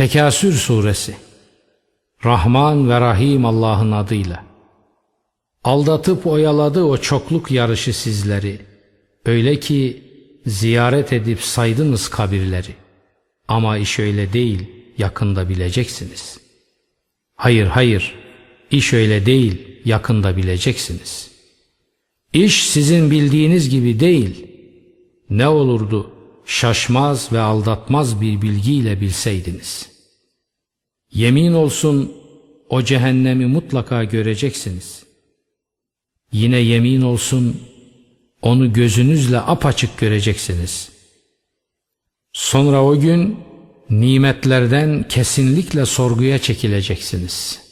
Tekasür Suresi. Rahman ve Rahim Allah'ın adıyla. Aldatıp oyaladı o çokluk yarışı sizleri. Öyle ki ziyaret edip saydınız kabirleri. Ama iş öyle değil yakında bileceksiniz. Hayır hayır iş öyle değil yakında bileceksiniz. İş sizin bildiğiniz gibi değil. Ne olurdu şaşmaz ve aldatmaz bir bilgiyle bilseydiniz. Yemin olsun o cehennemi mutlaka göreceksiniz. Yine yemin olsun onu gözünüzle apaçık göreceksiniz. Sonra o gün nimetlerden kesinlikle sorguya çekileceksiniz.''